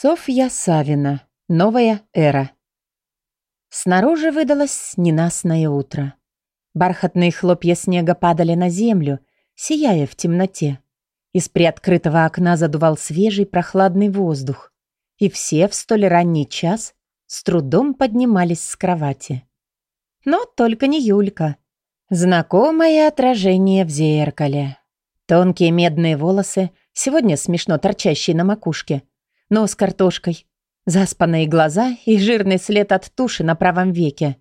Софья Савина. Новая эра. Снаружи выдалось ненастное утро. Бархатные хлопья снега падали на землю, сияя в темноте. Из приоткрытого окна задувал свежий прохладный воздух. И все в столь ранний час с трудом поднимались с кровати. Но только не Юлька. Знакомое отражение в зеркале. Тонкие медные волосы, сегодня смешно торчащие на макушке, нос картошкой, заспанные глаза и жирный след от туши на правом веке.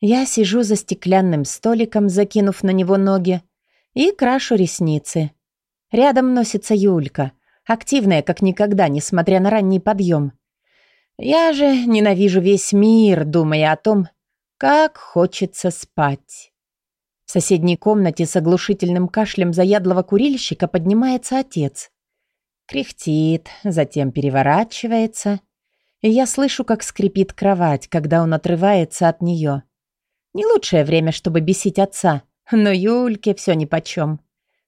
Я сижу за стеклянным столиком, закинув на него ноги, и крашу ресницы. Рядом носится Юлька, активная как никогда, несмотря на ранний подъем. Я же ненавижу весь мир, думая о том, как хочется спать. В соседней комнате с оглушительным кашлем заядлого курильщика поднимается отец. Кряхтит, затем переворачивается, и я слышу, как скрипит кровать, когда он отрывается от нее. Не лучшее время, чтобы бесить отца, но Юльке все нипочем.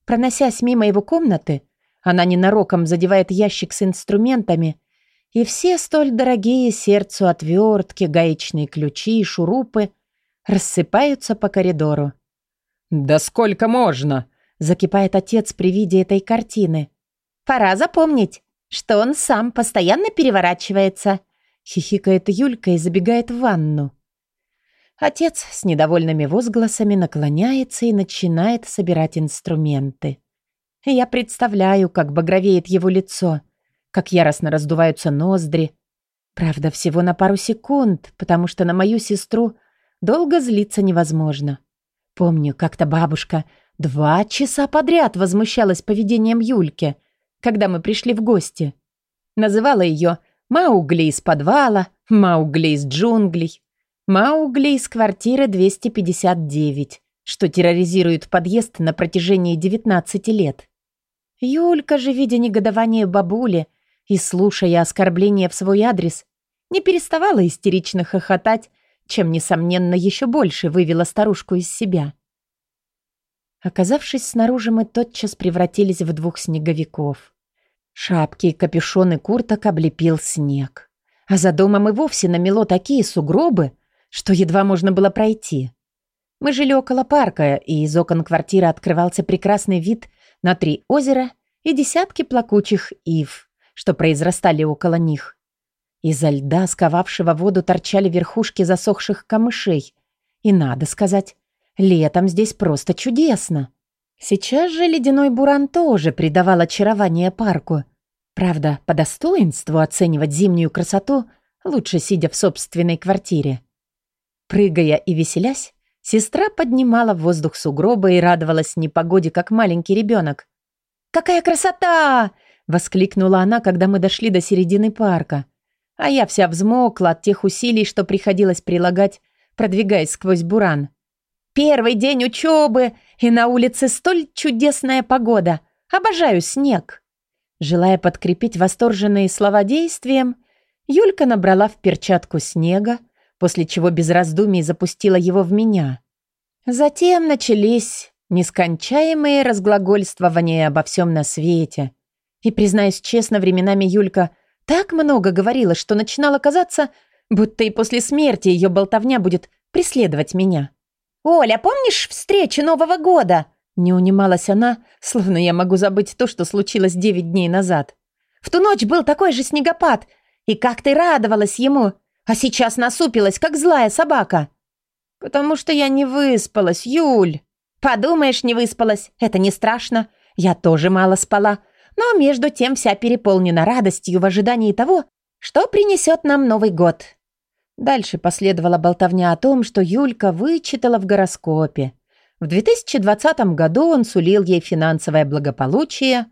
Проносясь мимо его комнаты, она ненароком задевает ящик с инструментами, и все столь дорогие сердцу отвертки, гаечные ключи и шурупы рассыпаются по коридору. «Да сколько можно?» – закипает отец при виде этой картины. «Пора запомнить, что он сам постоянно переворачивается», – хихикает Юлька и забегает в ванну. Отец с недовольными возгласами наклоняется и начинает собирать инструменты. Я представляю, как багровеет его лицо, как яростно раздуваются ноздри. Правда, всего на пару секунд, потому что на мою сестру долго злиться невозможно. Помню, как-то бабушка два часа подряд возмущалась поведением Юльки, когда мы пришли в гости. Называла ее Маугли из подвала, Маугли из джунглей, Маугли из квартиры 259, что терроризирует подъезд на протяжении 19 лет. Юлька же, видя негодование бабули и слушая оскорбления в свой адрес, не переставала истерично хохотать чем, несомненно, еще больше вывела старушку из себя. Оказавшись снаружи, мы тотчас превратились в двух снеговиков. Шапки и капюшоны курток облепил снег. А за домом и вовсе намело такие сугробы, что едва можно было пройти. Мы жили около парка, и из окон квартиры открывался прекрасный вид на три озера и десятки плакучих ив, что произрастали около них. Изо льда, сковавшего воду, торчали верхушки засохших камышей. И надо сказать, летом здесь просто чудесно. Сейчас же ледяной буран тоже придавал очарование парку. Правда, по достоинству оценивать зимнюю красоту лучше сидя в собственной квартире. Прыгая и веселясь, сестра поднимала в воздух сугробы и радовалась непогоде, как маленький ребенок. «Какая красота!» — воскликнула она, когда мы дошли до середины парка а я вся взмокла от тех усилий, что приходилось прилагать, продвигаясь сквозь буран. «Первый день учебы, и на улице столь чудесная погода. Обожаю снег!» Желая подкрепить восторженные слова действием, Юлька набрала в перчатку снега, после чего без раздумий запустила его в меня. Затем начались нескончаемые разглагольствования обо всем на свете. И, признаюсь честно, временами Юлька – так много говорила, что начинало казаться, будто и после смерти ее болтовня будет преследовать меня. «Оля, помнишь встречу Нового года?» Не унималась она, словно я могу забыть то, что случилось девять дней назад. «В ту ночь был такой же снегопад, и как ты радовалась ему, а сейчас насупилась, как злая собака». «Потому что я не выспалась, Юль». «Подумаешь, не выспалась, это не страшно. Я тоже мало спала, но между тем вся переполнена радостью в ожидании того, что принесет нам Новый год. Дальше последовала болтовня о том, что Юлька вычитала в гороскопе. В 2020 году он сулил ей финансовое благополучие,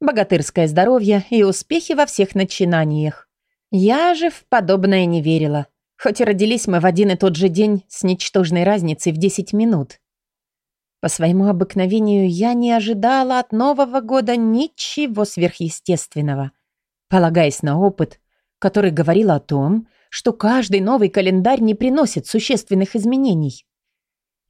богатырское здоровье и успехи во всех начинаниях. Я же в подобное не верила, хоть и родились мы в один и тот же день с ничтожной разницей в 10 минут. По своему обыкновению я не ожидала от Нового года ничего сверхъестественного, полагаясь на опыт, который говорил о том, что каждый новый календарь не приносит существенных изменений.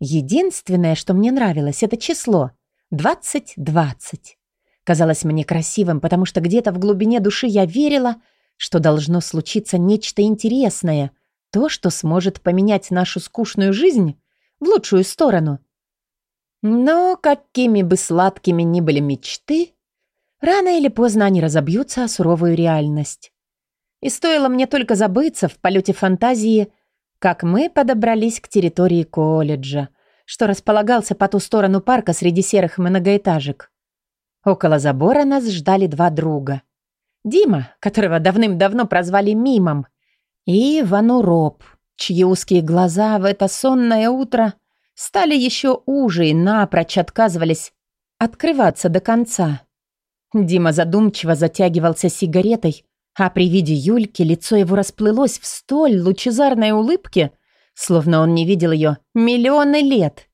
Единственное, что мне нравилось, это число 2020. Казалось мне красивым, потому что где-то в глубине души я верила, что должно случиться нечто интересное, то, что сможет поменять нашу скучную жизнь в лучшую сторону. Но какими бы сладкими ни были мечты, рано или поздно они разобьются о суровую реальность. И стоило мне только забыться в полете фантазии, как мы подобрались к территории колледжа, что располагался по ту сторону парка среди серых многоэтажек. Около забора нас ждали два друга. Дима, которого давным-давно прозвали Мимом, и Вануроп, чьи узкие глаза в это сонное утро стали еще уже и напрочь отказывались открываться до конца. Дима задумчиво затягивался сигаретой, а при виде Юльки лицо его расплылось в столь лучезарной улыбке, словно он не видел ее миллионы лет.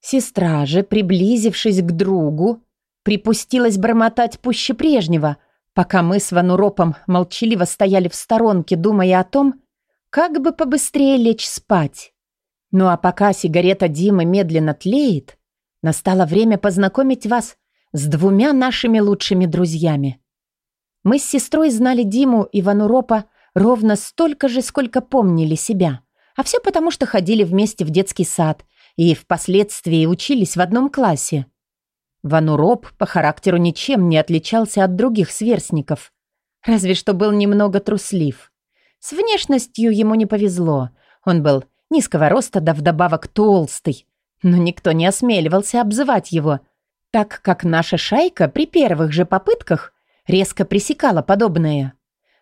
Сестра же, приблизившись к другу, припустилась бормотать пуще прежнего, пока мы с Вануропом молчаливо стояли в сторонке, думая о том, как бы побыстрее лечь спать. Ну а пока сигарета Димы медленно тлеет, настало время познакомить вас с двумя нашими лучшими друзьями. Мы с сестрой знали Диму и Вануропа ровно столько же, сколько помнили себя. А все потому, что ходили вместе в детский сад и впоследствии учились в одном классе. Вануроп по характеру ничем не отличался от других сверстников. Разве что был немного труслив. С внешностью ему не повезло. Он был низкого роста да вдобавок толстый. Но никто не осмеливался обзывать его, так как наша шайка при первых же попытках резко пресекала подобное.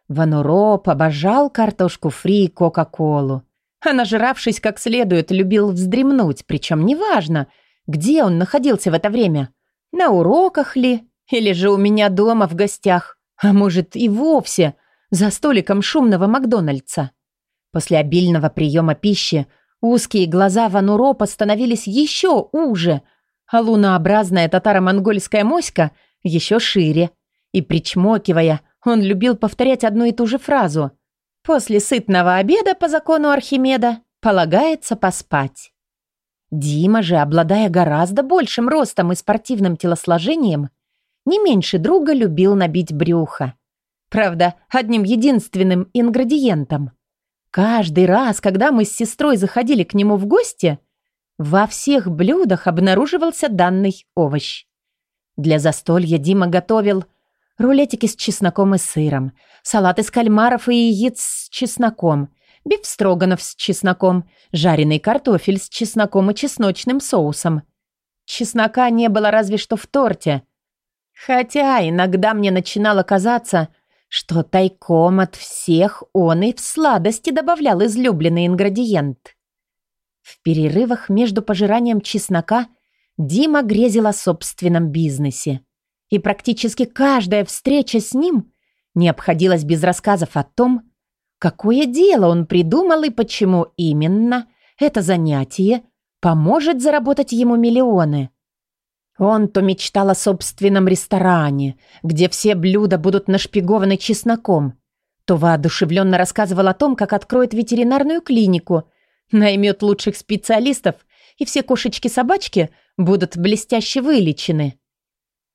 Вануроп обожал картошку фри и кока-колу. А нажиравшись как следует, любил вздремнуть, причем неважно, где он находился в это время – на уроках ли? Или же у меня дома в гостях? А может и вовсе за столиком шумного Макдональдса? После обильного приема пищи узкие глаза Вануропа становились еще уже, а лунообразная татаро-монгольская моська еще шире. И причмокивая, он любил повторять одну и ту же фразу. «После сытного обеда, по закону Архимеда, полагается поспать». Дима же, обладая гораздо большим ростом и спортивным телосложением, не меньше друга любил набить брюхо. Правда, одним единственным ингредиентом. Каждый раз, когда мы с сестрой заходили к нему в гости, во всех блюдах обнаруживался данный овощ. Для застолья Дима готовил рулетики с чесноком и сыром, салат из кальмаров и яиц с чесноком – бифстроганов с чесноком, жареный картофель с чесноком и чесночным соусом. Чеснока не было разве что в торте. Хотя иногда мне начинало казаться, что тайком от всех он и в сладости добавлял излюбленный ингредиент. В перерывах между пожиранием чеснока Дима грезил о собственном бизнесе. И практически каждая встреча с ним не обходилась без рассказов о том, Какое дело он придумал и почему именно это занятие поможет заработать ему миллионы? Он то мечтал о собственном ресторане, где все блюда будут нашпигованы чесноком, то воодушевленно рассказывал о том, как откроет ветеринарную клинику, наймет лучших специалистов, и все кошечки-собачки будут блестяще вылечены.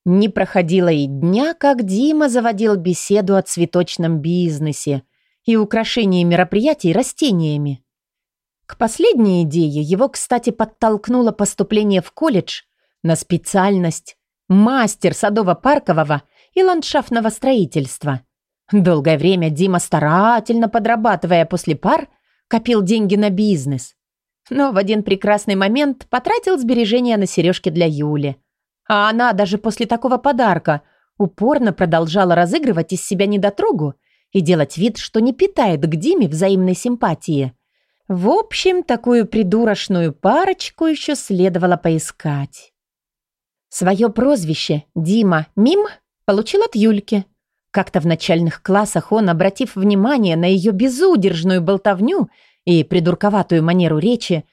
Не проходило и дня, как Дима заводил беседу о цветочном бизнесе – и украшение мероприятий растениями. К последней идее его, кстати, подтолкнуло поступление в колледж на специальность мастер садово-паркового и ландшафтного строительства. Долгое время Дима, старательно подрабатывая после пар, копил деньги на бизнес. Но в один прекрасный момент потратил сбережения на сережки для Юли. А она даже после такого подарка упорно продолжала разыгрывать из себя недотрогу и делать вид, что не питает к Диме взаимной симпатии. В общем, такую придурочную парочку еще следовало поискать. Свое прозвище Дима Мим получил от Юльки. Как-то в начальных классах он, обратив внимание на ее безудержную болтовню и придурковатую манеру речи,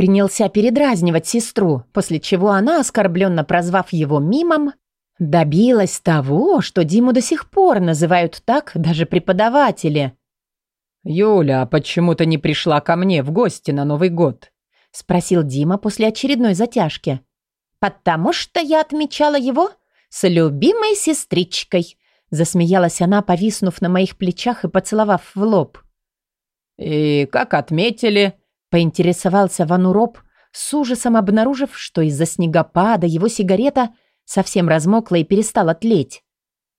принялся передразнивать сестру, после чего она, оскорбленно прозвав его мимом, Добилась того, что Диму до сих пор называют так даже преподаватели. «Юля, а почему ты не пришла ко мне в гости на Новый год?» — спросил Дима после очередной затяжки. «Потому что я отмечала его с любимой сестричкой», Засмеялась она, повиснув на моих плечах и поцеловав в лоб. «И как отметили?» Поинтересовался Вануроп, с ужасом обнаружив, что из-за снегопада его сигарета совсем размокла и перестала тлеть.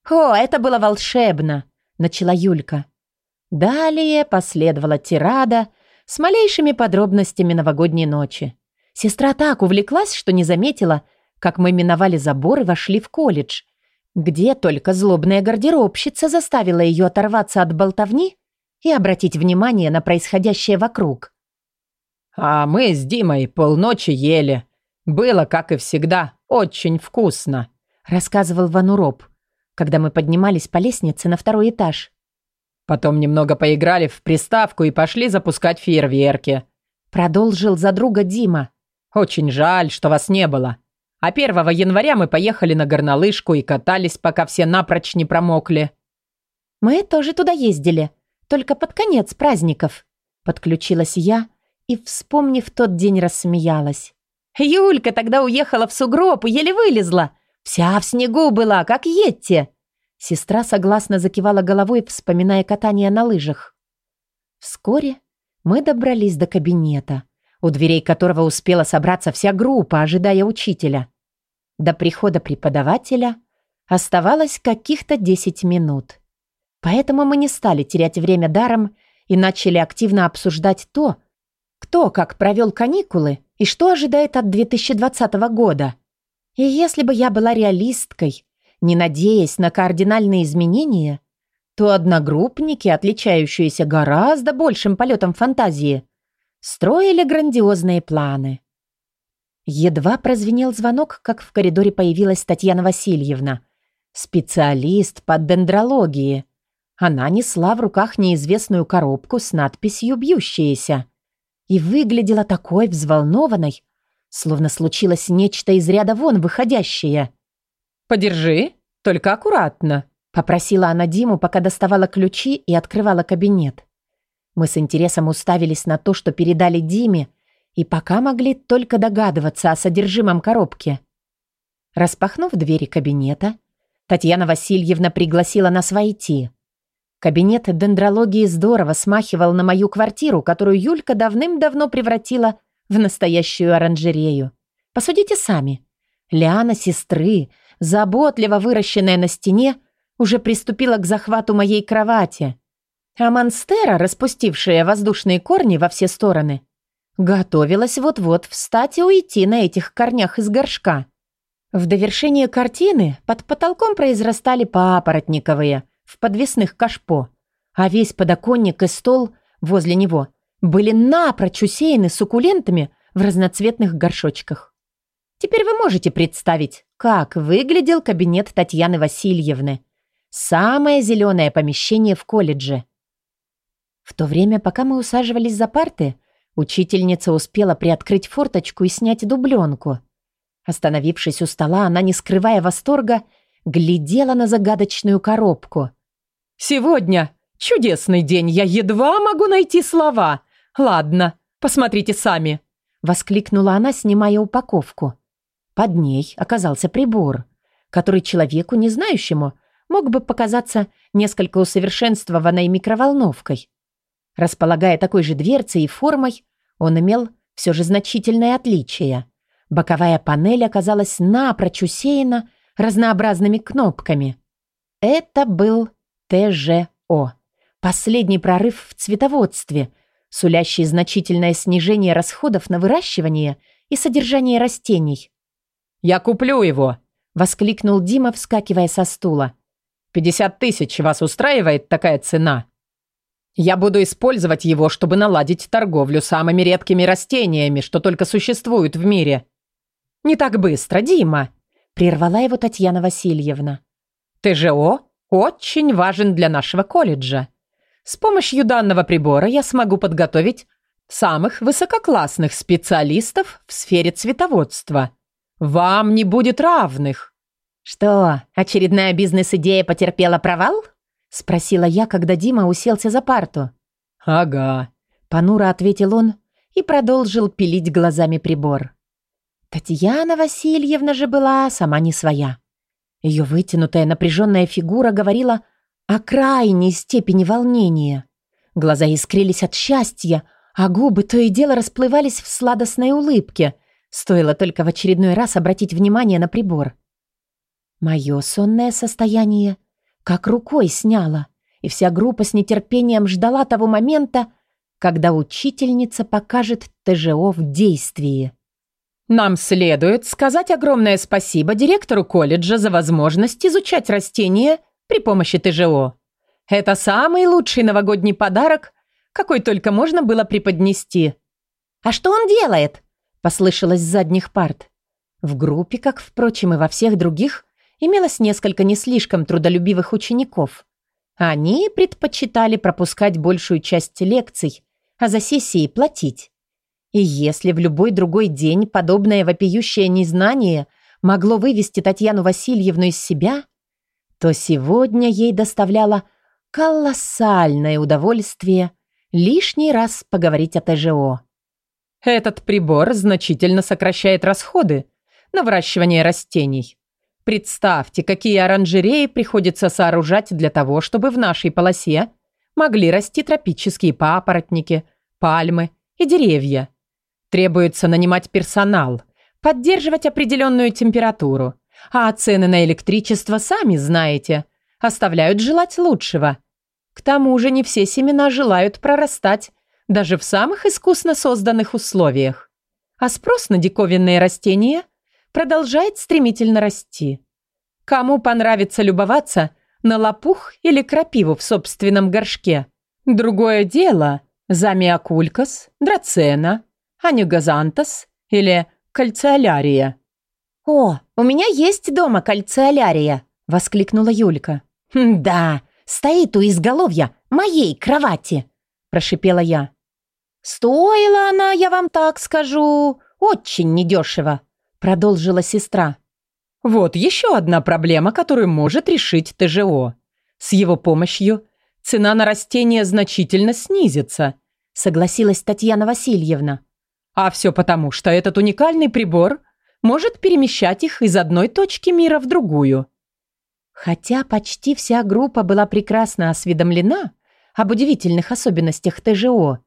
«О, это было волшебно!» — начала Юлька. Далее последовала тирада с малейшими подробностями новогодней ночи. Сестра так увлеклась, что не заметила, как мы миновали забор и вошли в колледж, где только злобная гардеробщица заставила ее оторваться от болтовни и обратить внимание на происходящее вокруг. «А мы с Димой полночи ели. Было, как и всегда, очень вкусно», — рассказывал Вануроп, когда мы поднимались по лестнице на второй этаж. Потом немного поиграли в приставку и пошли запускать фейерверки. Продолжил за друга Дима. Очень жаль, что вас не было. А 1 января мы поехали на горнолыжку и катались, пока все напрочь не промокли. Мы тоже туда ездили, только под конец праздников. Подключилась я и, вспомнив тот день, рассмеялась. Юлька тогда уехала в сугроб и еле вылезла. Вся в снегу была, как Йетти. Сестра согласно закивала головой, вспоминая катание на лыжах. Вскоре мы добрались до кабинета, у дверей которого успела собраться вся группа, ожидая учителя. До прихода преподавателя оставалось каких-то 10 минут. Поэтому мы не стали терять время даром и начали активно обсуждать то, кто как провел каникулы и что ожидает от 2020 года. И если бы я была реалисткой, не надеясь на кардинальные изменения, то одногруппники, отличающиеся гораздо большим полетом фантазии, строили грандиозные планы. Едва прозвенел звонок, как в коридоре появилась Татьяна Васильевна, специалист по дендрологии. Она несла в руках неизвестную коробку с надписью «Бьющиеся» и выглядела такой взволнованной, словно случилось нечто из ряда вон выходящее. «Подержи, только аккуратно», — попросила она Диму, пока доставала ключи и открывала кабинет. Мы с интересом уставились на то, что передали Диме, и пока могли только догадываться о содержимом коробки. Распахнув двери кабинета, Татьяна Васильевна пригласила нас войти. Кабинет дендрологии здорово смахивал на мою квартиру, которую Юлька давным-давно превратила в настоящую оранжерею. Посудите сами. Лиана сестры, заботливо выращенная на стене, уже приступила к захвату моей кровати. А монстера, распустившая воздушные корни во все стороны, Готовилась вот-вот встать и уйти на этих корнях из горшка. В довершение картины под потолком произрастали папоротниковые в подвесных кашпо, а весь подоконник и стол возле него были напрочь усеяны суккулентами в разноцветных горшочках. Теперь вы можете представить, как выглядел кабинет Татьяны Васильевны. Самое зеленое помещение в колледже. В то время, пока мы усаживались за парты, Учительница успела приоткрыть форточку и снять дубленку. Остановившись у стола, она, не скрывая восторга, глядела на загадочную коробку. «Сегодня чудесный день, я едва могу найти слова. Ладно, посмотрите сами», — воскликнула она, снимая упаковку. Под ней оказался прибор, который человеку, не знающему, мог бы показаться несколько усовершенствованной микроволновкой. Располагая такой же дверцей и формой, он имел все же значительное отличие. Боковая панель оказалась напрочь усеяна разнообразными кнопками. Это был ТЖО. Последний прорыв в цветоводстве, сулящий значительное снижение расходов на выращивание и содержание растений. «Я куплю его!» — воскликнул Дима, вскакивая со стула. «Пятьдесят тысяч вас устраивает такая цена?» Я буду использовать его, чтобы наладить торговлю самыми редкими растениями, что только существуют в мире. Не так быстро, Дима, прервала его Татьяна Васильевна. ТЖО очень важен для нашего колледжа. С помощью данного прибора я смогу подготовить самых высококлассных специалистов в сфере цветоводства. Вам не будет равных. Что, очередная бизнес-идея потерпела провал? Спросила я, когда Дима уселся за парту. «Ага», — понуро ответил он и продолжил пилить глазами прибор. Татьяна Васильевна же была сама не своя. Ее вытянутая напряженная фигура говорила о крайней степени волнения. Глаза искрились от счастья, а губы то и дело расплывались в сладостной улыбке. Стоило только в очередной раз обратить внимание на прибор. Мое сонное состояние как рукой сняло, и вся группа с нетерпением ждала того момента, когда учительница покажет ТЖО в действии. Нам следует сказать огромное спасибо директору колледжа за возможность изучать растения при помощи ТЖО. Это самый лучший новогодний подарок, какой только можно было преподнести. «А что он делает?» – послышалось с задних парт. В группе, как, впрочем, и во всех других, имелось несколько не слишком трудолюбивых учеников. Они предпочитали пропускать большую часть лекций, а за сессии платить. И если в любой другой день подобное вопиющее незнание могло вывести Татьяну Васильевну из себя, то сегодня ей доставляло колоссальное удовольствие лишний раз поговорить о ТЖО. Этот прибор значительно сокращает расходы на выращивание растений. Представьте, какие оранжереи приходится сооружать для того, чтобы в нашей полосе могли расти тропические папоротники, пальмы и деревья. Требуется нанимать персонал, поддерживать определенную температуру. А цены на электричество, сами знаете, оставляют желать лучшего. К тому же не все семена желают прорастать, даже в самых искусно созданных условиях. А спрос на диковинные растения продолжает стремительно расти. Кому понравится любоваться на лопух или крапиву в собственном горшке? Другое дело – замиокулькас, драцена – анюгазантас или кальциолярия?» «О, у меня есть дома кальциолярия!» — воскликнула Юлька. «Хм, «Да, стоит у изголовья моей кровати!» — прошипела я. «Стоила она, я вам так скажу, очень недешево!» — продолжила сестра. «Вот еще одна проблема, которую может решить ТЖО. С его помощью цена на растения значительно снизится», — согласилась Татьяна Васильевна. А все потому, что этот уникальный прибор может перемещать их из одной точки мира в другую. Хотя почти вся группа была прекрасно осведомлена об удивительных особенностях ТЖО,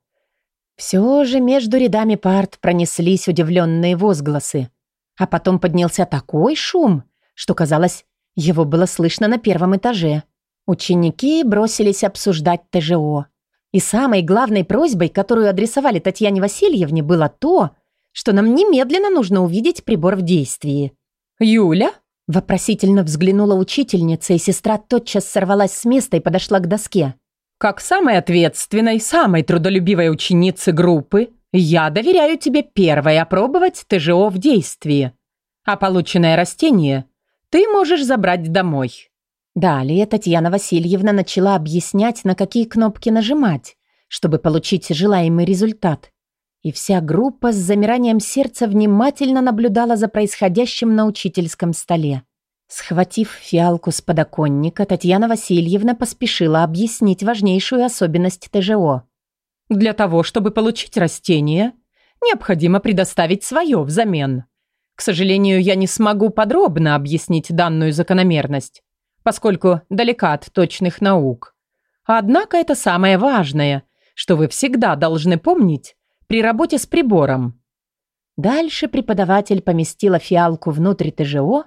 все же между рядами парт пронеслись удивленные возгласы. А потом поднялся такой шум, что, казалось, его было слышно на первом этаже. Ученики бросились обсуждать ТЖО. И самой главной просьбой, которую адресовали Татьяне Васильевне, было то, что нам немедленно нужно увидеть прибор в действии. «Юля?» – вопросительно взглянула учительница, и сестра тотчас сорвалась с места и подошла к доске. «Как самой ответственной, самой трудолюбивой ученицы группы, я доверяю тебе первой опробовать ТЖО в действии. А полученное растение ты можешь забрать домой. Далее Татьяна Васильевна начала объяснять, на какие кнопки нажимать, чтобы получить желаемый результат. И вся группа с замиранием сердца внимательно наблюдала за происходящим на учительском столе. Схватив фиалку с подоконника, Татьяна Васильевна поспешила объяснить важнейшую особенность ТЖО. «Для того, чтобы получить растение, необходимо предоставить свое взамен. К сожалению, я не смогу подробно объяснить данную закономерность поскольку далека от точных наук. Однако это самое важное, что вы всегда должны помнить при работе с прибором. Дальше преподаватель поместила фиалку внутрь ТЖО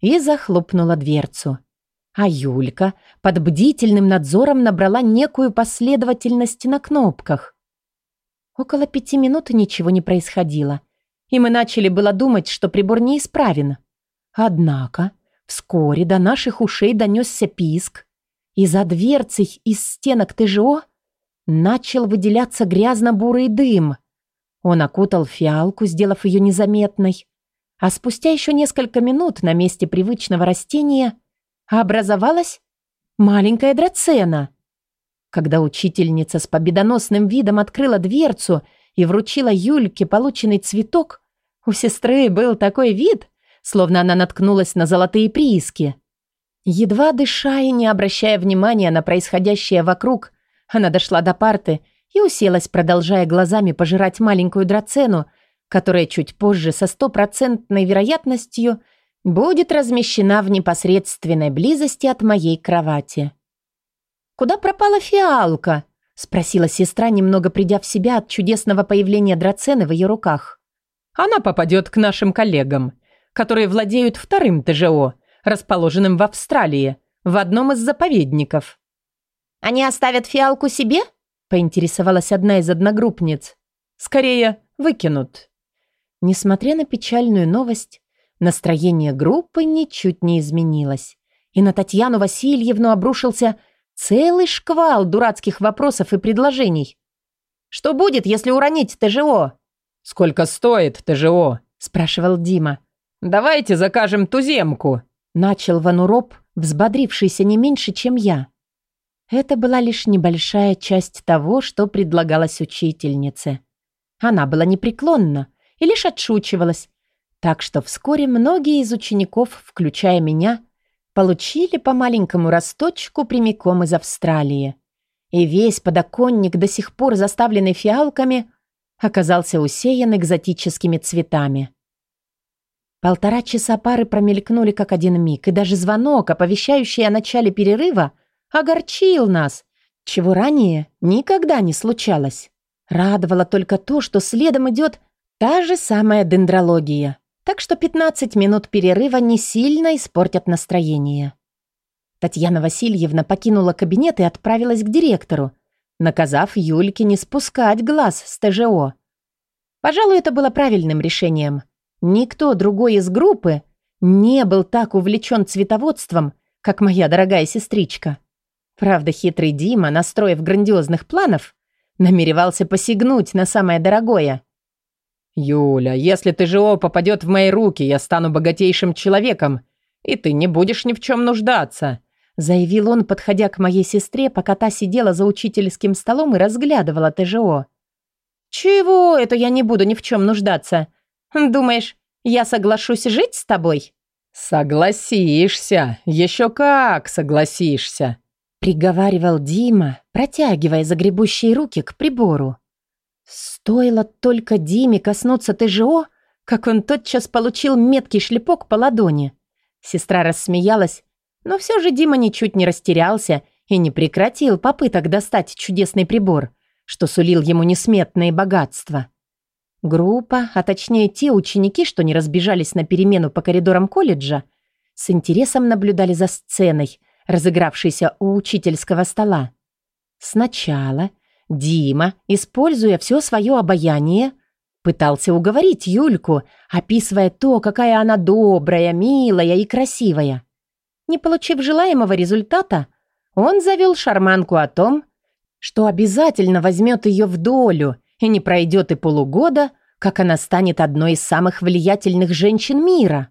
и захлопнула дверцу. А Юлька под бдительным надзором набрала некую последовательность на кнопках. Около пяти минут ничего не происходило, и мы начали было думать, что прибор неисправен. Однако Вскоре до наших ушей донесся писк, и за дверцей из стенок ТЖО начал выделяться грязно-бурый дым. Он окутал фиалку, сделав ее незаметной, а спустя еще несколько минут на месте привычного растения образовалась маленькая драцена. Когда учительница с победоносным видом открыла дверцу и вручила Юльке полученный цветок, у сестры был такой вид, словно она наткнулась на золотые прииски. Едва дыша и не обращая внимания на происходящее вокруг, она дошла до парты и уселась, продолжая глазами пожирать маленькую драцену, которая чуть позже со стопроцентной вероятностью будет размещена в непосредственной близости от моей кровати. «Куда пропала фиалка?» — спросила сестра, немного придя в себя от чудесного появления драцены в ее руках. «Она попадет к нашим коллегам, которые владеют вторым ТЖО, расположенным в Австралии, в одном из заповедников». «Они оставят фиалку себе?» — поинтересовалась одна из одногруппниц. «Скорее, выкинут». Несмотря на печальную новость, настроение группы ничуть не изменилось. И на Татьяну Васильевну обрушился целый шквал дурацких вопросов и предложений. «Что будет, если уронить ТЖО?» «Сколько стоит ТЖО?» – спрашивал Дима. «Давайте закажем туземку», – начал Вануроп, взбодрившийся не меньше, чем я. Это была лишь небольшая часть того, что предлагалось учительнице. Она была непреклонна и лишь отшучивалась, так что вскоре многие из учеников, включая меня, получили по маленькому росточку прямиком из Австралии. И весь подоконник, до сих пор заставленный фиалками, оказался усеян экзотическими цветами. Полтора часа пары промелькнули как один миг, и даже звонок, оповещающий о начале перерыва, огорчил нас, чего ранее никогда не случалось. Радовало только то, что следом идет та же самая дендрология. Так что 15 минут перерыва не сильно испортят настроение. Татьяна Васильевна покинула кабинет и отправилась к директору, наказав Юльке не спускать глаз с ТЖО. Пожалуй, это было правильным решением. Никто другой из группы не был так увлечен цветоводством, как моя дорогая сестричка. Правда, хитрый Дима, настроив грандиозных планов, намеревался посягнуть на самое дорогое. «Юля, если ТЖО попадет в мои руки, я стану богатейшим человеком, и ты не будешь ни в чем нуждаться», заявил он, подходя к моей сестре, пока та сидела за учительским столом и разглядывала ТЖО. «Чего это я не буду ни в чем нуждаться? Думаешь, я соглашусь жить с тобой?» «Согласишься, еще как согласишься», приговаривал Дима, протягивая загребущие руки к прибору. Стоило только Диме коснуться ТЖО, как он тотчас получил меткий шлепок по ладони. Сестра рассмеялась, но все же Дима ничуть не растерялся и не прекратил попыток достать чудесный прибор, что сулил ему несметные богатства. Группа, а точнее те ученики, что не разбежались на перемену по коридорам колледжа, с интересом наблюдали за сценой, разыгравшейся у учительского стола. Сначала Дима, используя все свое обаяние, пытался уговорить Юльку, описывая то, какая она добрая, милая и красивая. Не получив желаемого результата, он завел шарманку о том, что обязательно возьмет ее в долю, и не пройдет и полугода, как она станет одной из самых влиятельных женщин мира.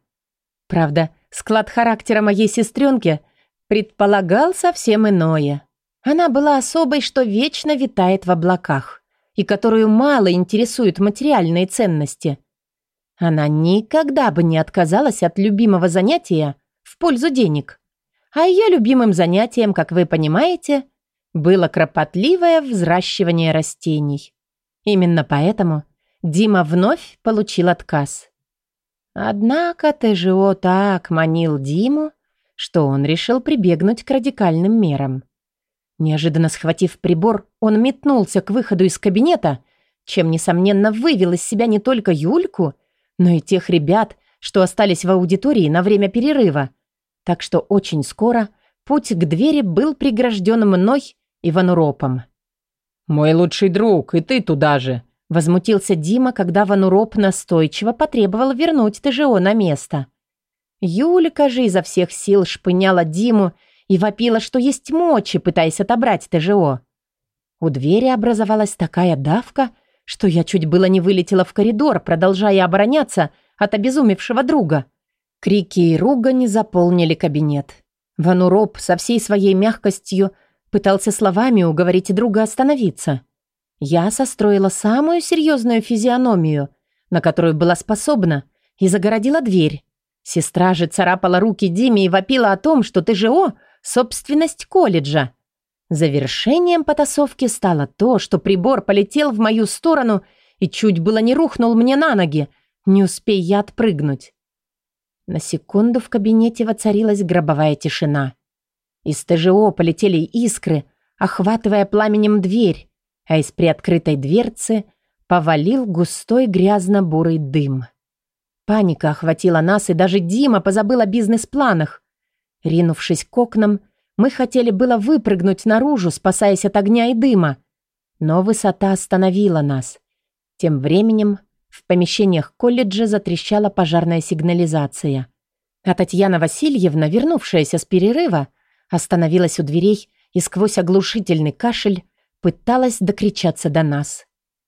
Правда, склад характера моей сестренки предполагал совсем иное. Она была особой, что вечно витает в облаках и которую мало интересуют материальные ценности. Она никогда бы не отказалась от любимого занятия в пользу денег. А ее любимым занятием, как вы понимаете, было кропотливое взращивание растений. Именно поэтому Дима вновь получил отказ. Однако ТЖО так манил Диму, что он решил прибегнуть к радикальным мерам. Неожиданно схватив прибор, он метнулся к выходу из кабинета, чем, несомненно, вывел из себя не только Юльку, но и тех ребят, что остались в аудитории на время перерыва. Так что очень скоро путь к двери был прегражден мной и Вануропом. «Мой лучший друг, и ты туда же!» Возмутился Дима, когда Вануроп настойчиво потребовал вернуть ТЖО на место. Юлика же изо всех сил шпыняла Диму и вопила, что есть мочи, пытаясь отобрать ТЖО. У двери образовалась такая давка, что я чуть было не вылетела в коридор, продолжая обороняться от обезумевшего друга. Крики и ругани заполнили кабинет. Вануроп со всей своей мягкостью пытался словами уговорить друга остановиться. Я состроила самую серьезную физиономию, на которую была способна, и загородила дверь. Сестра же царапала руки Диме и вопила о том, что ТЖО собственность колледжа. Завершением потасовки стало то, что прибор полетел в мою сторону и чуть было не рухнул мне на ноги, не успей я отпрыгнуть. На секунду в кабинете воцарилась гробовая тишина. Из ТЖО полетели искры, охватывая пламенем дверь, а из приоткрытой дверцы повалил густой грязно-бурый дым. Паника охватила нас, и даже Дима позабыл о бизнес-планах. Ринувшись к окнам, мы хотели было выпрыгнуть наружу, спасаясь от огня и дыма. Но высота остановила нас. Тем временем в помещениях колледжа затрещала пожарная сигнализация. А Татьяна Васильевна, вернувшаяся с перерыва, остановилась у дверей и сквозь оглушительный кашель пыталась докричаться до нас.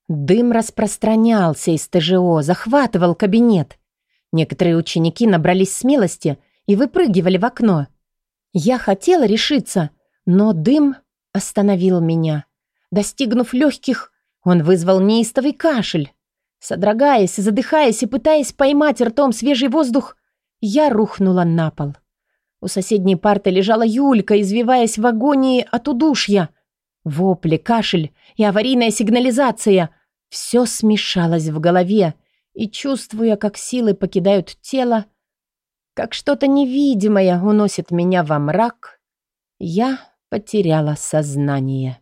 Дым распространялся из ТЖО, захватывал кабинет. Некоторые ученики набрались смелости и выпрыгивали в окно. Я хотела решиться, но дым остановил меня. Достигнув легких, он вызвал неистовый кашель. Содрогаясь, задыхаясь и пытаясь поймать ртом свежий воздух, я рухнула на пол. У соседней парты лежала Юлька, извиваясь в агонии от удушья. Вопли, кашель и аварийная сигнализация — все смешалось в голове, и, чувствуя, как силы покидают тело, как что-то невидимое уносит меня во мрак, я потеряла сознание.